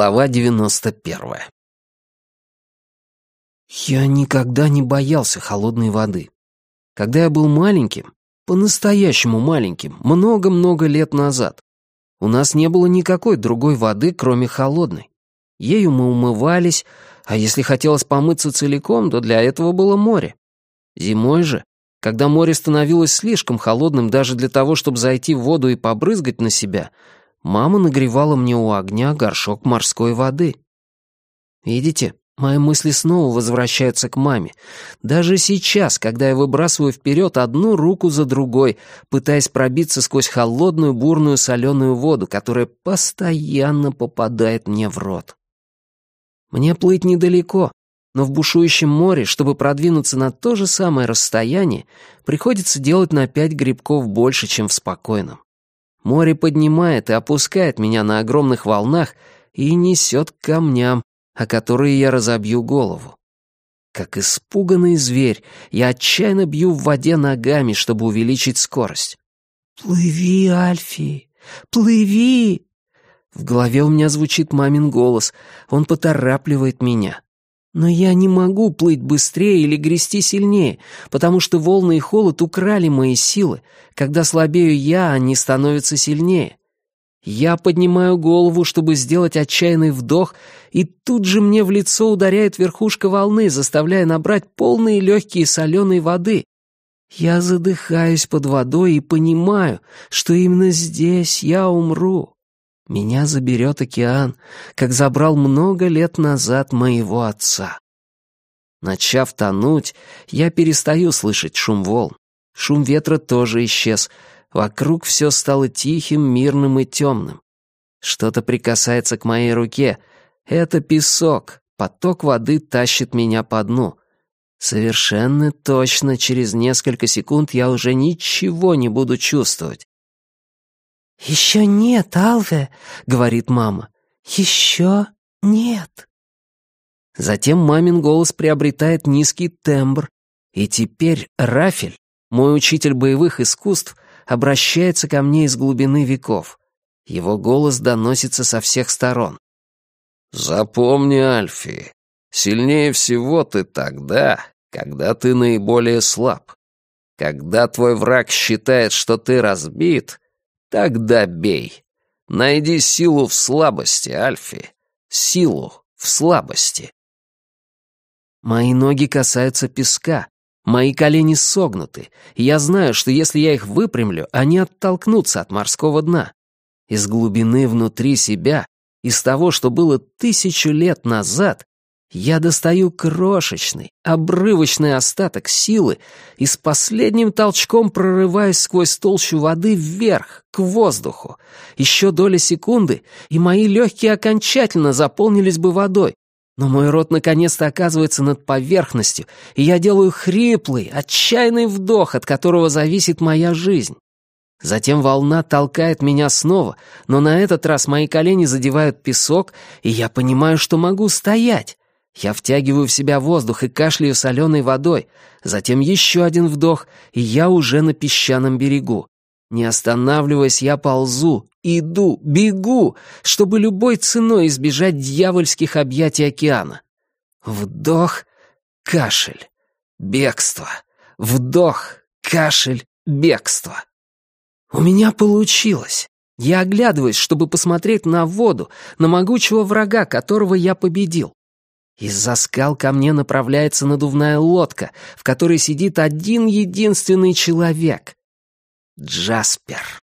Глава 91 Я никогда не боялся холодной воды. Когда я был маленьким, по-настоящему маленьким, много-много лет назад, у нас не было никакой другой воды, кроме холодной. Ею мы умывались, а если хотелось помыться целиком, то для этого было море. Зимой же, когда море становилось слишком холодным даже для того, чтобы зайти в воду и побрызгать на себя — мама нагревала мне у огня горшок морской воды. Видите, мои мысли снова возвращаются к маме. Даже сейчас, когда я выбрасываю вперед одну руку за другой, пытаясь пробиться сквозь холодную бурную соленую воду, которая постоянно попадает мне в рот. Мне плыть недалеко, но в бушующем море, чтобы продвинуться на то же самое расстояние, приходится делать на пять грибков больше, чем в спокойном. Море поднимает и опускает меня на огромных волнах и несет к камням, о которые я разобью голову. Как испуганный зверь, я отчаянно бью в воде ногами, чтобы увеличить скорость. «Плыви, Альфи, плыви!» В голове у меня звучит мамин голос. Он поторапливает меня. Но я не могу плыть быстрее или грести сильнее, потому что волны и холод украли мои силы. Когда слабею я, они становятся сильнее. Я поднимаю голову, чтобы сделать отчаянный вдох, и тут же мне в лицо ударяет верхушка волны, заставляя набрать полные легкие соленой воды. Я задыхаюсь под водой и понимаю, что именно здесь я умру. Меня заберет океан, как забрал много лет назад моего отца. Начав тонуть, я перестаю слышать шум волн. Шум ветра тоже исчез. Вокруг все стало тихим, мирным и темным. Что-то прикасается к моей руке. Это песок. Поток воды тащит меня по дну. Совершенно точно через несколько секунд я уже ничего не буду чувствовать. «Еще нет, Алве», — говорит мама. «Еще нет». Затем мамин голос приобретает низкий тембр, и теперь Рафель, мой учитель боевых искусств, обращается ко мне из глубины веков. Его голос доносится со всех сторон. «Запомни, Альфи, сильнее всего ты тогда, когда ты наиболее слаб. Когда твой враг считает, что ты разбит, Тогда бей. Найди силу в слабости, Альфи. Силу в слабости. Мои ноги касаются песка. Мои колени согнуты. я знаю, что если я их выпрямлю, они оттолкнутся от морского дна. Из глубины внутри себя, из того, что было тысячу лет назад, я достаю крошечный, обрывочный остаток силы и с последним толчком прорываюсь сквозь толщу воды вверх, к воздуху. Еще доля секунды, и мои легкие окончательно заполнились бы водой. Но мой рот наконец-то оказывается над поверхностью, и я делаю хриплый, отчаянный вдох, от которого зависит моя жизнь. Затем волна толкает меня снова, но на этот раз мои колени задевают песок, и я понимаю, что могу стоять. Я втягиваю в себя воздух и кашляю соленой водой. Затем еще один вдох, и я уже на песчаном берегу. Не останавливаясь, я ползу, иду, бегу, чтобы любой ценой избежать дьявольских объятий океана. Вдох, кашель, бегство. Вдох, кашель, бегство. У меня получилось. Я оглядываюсь, чтобы посмотреть на воду, на могучего врага, которого я победил. Из-за скал ко мне направляется надувная лодка, в которой сидит один единственный человек. Джаспер.